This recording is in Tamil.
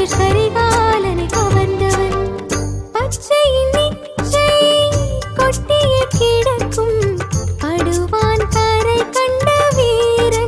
குளிர் கரிகாலனை கவர்ந்தவன். கிடக்கும்